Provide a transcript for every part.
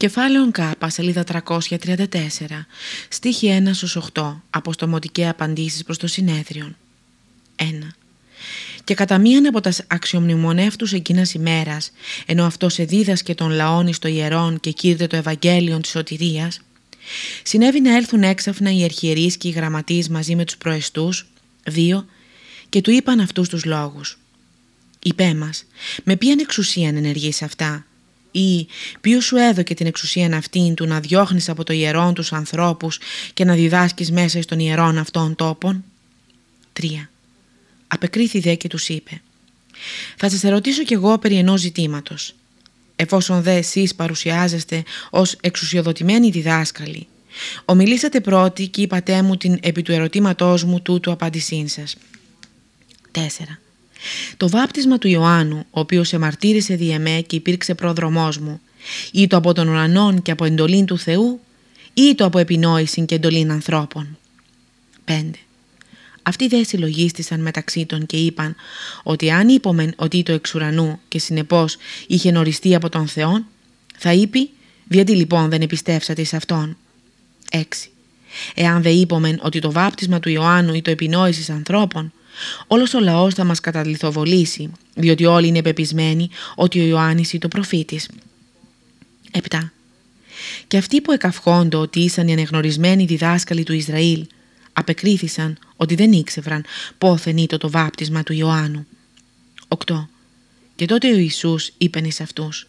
Κεφάλαιο Κ, σελίδα 334, στίχη 1 8, αποστομωτικέ απαντήσεις προς το συνέδριο. 1. Και κατά μίαν από τα αξιομνημονεύτους εκείνας ημέρας, ενώ αυτός εδίδασκε τον λαόν στο ιερόν και κήρυτε το Ευαγγέλιο της σωτηρίας, συνέβη να έλθουν έξαφνα οι αρχιερείς και οι γραμματείς μαζί με τους προεστούς, δύο, και του είπαν αυτούς τους λόγους. Είπέ μας, με ποιαν εξουσία ενεργείς αυτά, ή ποιος σου έδωκε την εξουσία αυτήν του να διώχνεις από το ιερόν τους ανθρώπους και να διδάσκεις μέσα στον ιερόν αυτών τόπων; 3. Απεκρίθη δε και τους είπε «Θα σας ερωτήσω κι εγώ περί ενός ζητήματος. Εφόσον δε εσείς παρουσιάζεστε ως εξουσιοδοτημένοι διδάσκαλοι, ομιλήσατε πρώτοι και είπατε μου την επί του ερωτήματός μου τούτου απάντησήν σας. 4. Το βάπτισμα του Ιωάννου, ο οποίος εμαρτύρησε δι' εμέ και υπήρξε πρόδρομός μου, ή το από τον ουρανόν και από εντολήν του Θεού, ή το από επινόηση και εντολήν ανθρώπων. 5. Αυτοί δεν συλλογίστησαν μεταξύ των και είπαν ότι αν είπομεν ότι το εξ ουρανού και συνεπώς είχε νοριστεί από τον Θεό, θα είπε γιατί λοιπόν δεν επιστεύσατε σε Αυτόν. 6. Εάν δε είπομεν ότι το βάπτισμα του Ιωάννου ή το επινόησης ανθρώπων, Όλος ο λαός θα μας καταληθοβολήσει, διότι όλοι είναι πεπισμένοι ότι ο Ιωάννης είναι το προφήτης. 7. Και αυτοί που εκαυχόντο ότι ήσαν οι ανεγνωρισμένοι διδάσκαλοι του Ισραήλ, απεκρίθησαν ότι δεν ήξευραν πόθεν ήταν το βάπτισμα του Ιωάννου. 8. Και τότε ο Ιησούς είπεν εις αυτούς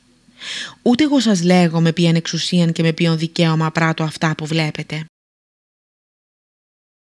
«Ούτε εγώ σας λέγω με ποιαν εξουσίαν και με ποιον δικαίωμα πράττω αυτά που βλέπετε.